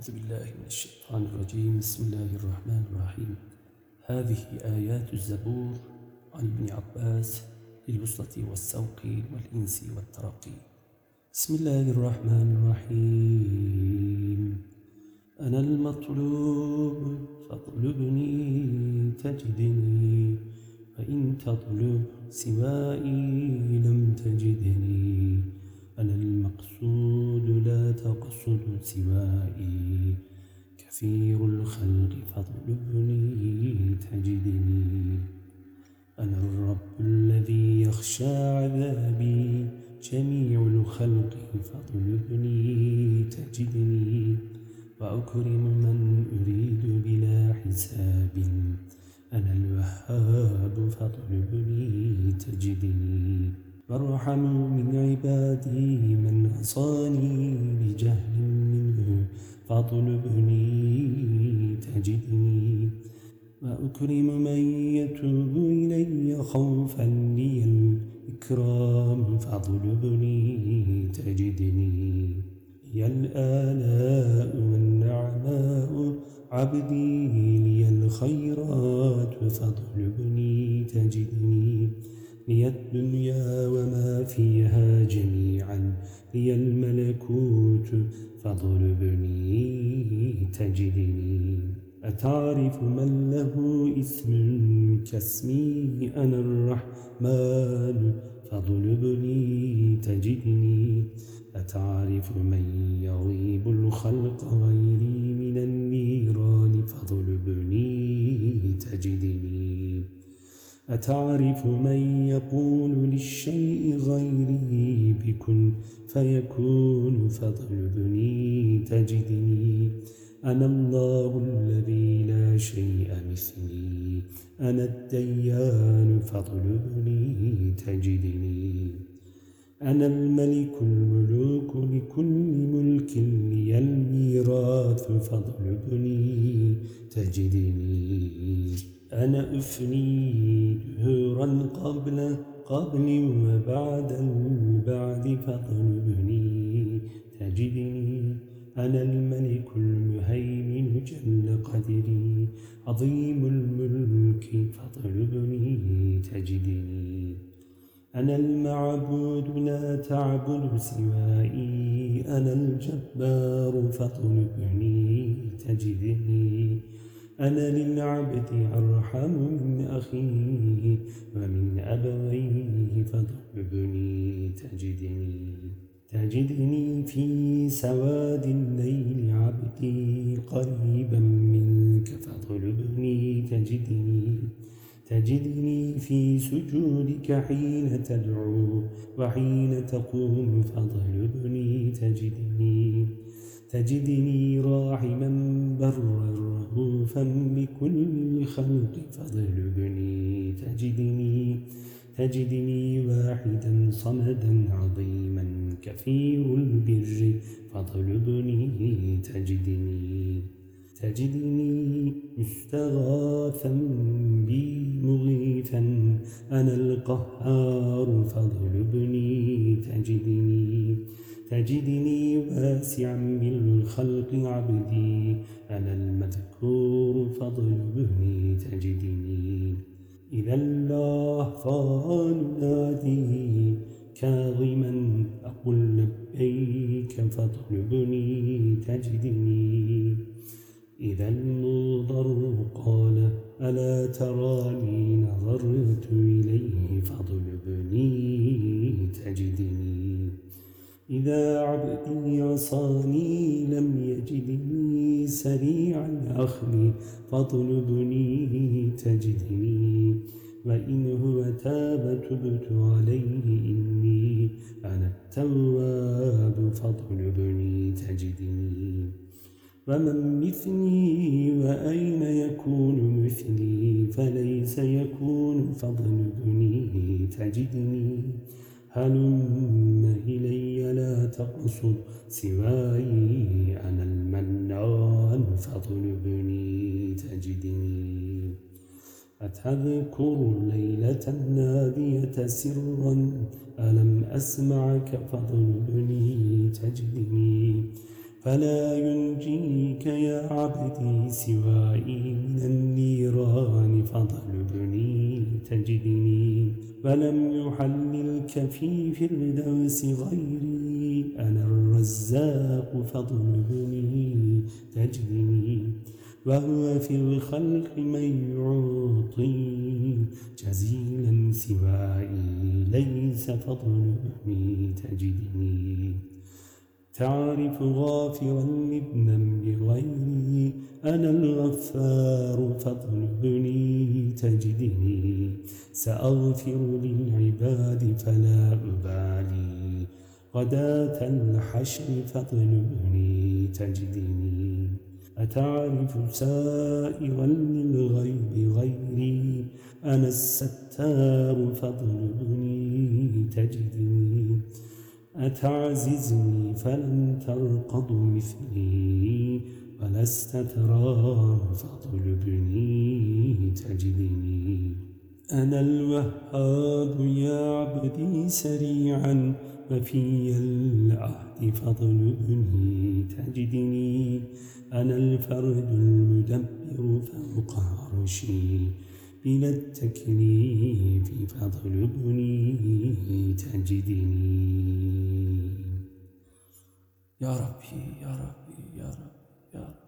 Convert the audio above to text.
أعوذ بالله من الشيطان الرجيم. بسم الله الرحمن الرحيم. هذه آيات الزبور عن ابن عباس للوصلة والسوق والإنس والترقي. بسم الله الرحمن الرحيم. أنا المطلوب فاطلبني تجدني فإن تطلب سوائي لم سوائي. كثير الخلق فاطلبني تجدني. أنا الرب الذي يخشى عذابي. جميع الخلق فاطلبني تجدني. وأكرم من أريد بلا حساب. أنا الوهاب فاطلبني تجدني. وارحم من عبادي من عصاني بجهل منه فاطلبني تجدني وأكرم من يتوب إلي خوفا لي الإكرام فاطلبني تجدني. هي الآلاء والنعماء عبدي لي الخيرات فاطلبني تجدني. لي الدنيا وما فيها جميعا لي الملكوت فاضربني تجدني. أتعرف من له اسم كاسمي؟ أنا الرحمن فاضربني تجدني. أتعرف من يغيب الخلق غيري من النيران؟ فاضربني تجدني. أتعرف من يقول للشيء غيري بكن فيكون فاطلبني تجدني. أنا الله الذي لا شيء مثلي. أنا الديان فاطلبني تجدني. أنا الملك الملوك لكل ملك لي الميراث فاطلبني تجدني. أنا أفني دهورا قبل قبل وبعد البعد فاطلبني تجدني أنا الملك المهيمن جل قدري. عظيم الملك فاطلبني. تجدني أنا المعبود لا تعبد سوائي. أنا الجبار فاطلبني. تجدني أنا للعبد أرحم من أخيه ومن أبويه فاطلبني تجدني تجدني في سواد الليل عبدي قريبا منك فاطلبني تجدني تجدني في سجودك حين تدعو وحين تقوم فاطلبني تجدني تجدني راحما برا رهوفا بكل خلق فاطلبني تجدني تجدني واحدا صمدا عظيما كثير البر فاطلبني تجدني تجدني مستغاثا بي مغيثا أنا القهار فاطلبني تجدني. تجدني واسعا بالخلق عبدي. أنا المذكور فاطلبني تجدني إذا الله فانادي كاظما أقول لبيك فاطلبني تجدني إذا المضر قال ألا تراني نظرت إليه؟ فاطلبني تجدني إذا عبدي عصاني لم يجدني سريع الأخذ فاطلبني تجدني. وإن هو تاب تبت عليه إني أنا التواب فاطلبني تجدني. ومن مثلي وأين يكون مثلي فليس يكون فاطلبني تجدني. هلم إلي لا تقصد سواي أنا المنان فاطلبني تجدني أتذكر ليلة النادية سرا ألم أسمعك فاطلبني تجدني فلا ينجيك يا عبدي سوائي من النيران فاطلبني تجدني ولم يحللك في فردوس غيري. أنا الرزاق فاطلبني تجدني وهو في الخلق من يعطي. جزيلا سوائي ليس فاطلبني تجدني تعرف غافرا بغيري أنا الغفار فاطلبني تجدني سأغفر للعباد فلا أبالي. غداة الحشر فاطلبني تجدني. أتعرف سائرا للغيب غيري؟ أنا الستار فاطلبني تجدني. أتعززني فلن ترقض مثلي. ولست ترى فاطلبني تجدني أنا الوهاب يا عبدي سريعا وفي العهد فاطلبني تجدني أنا الفرد المدبر فوق عرشي بلا التكليف فاطلبني تجدني يا ربي يا ربي يا رب يا رب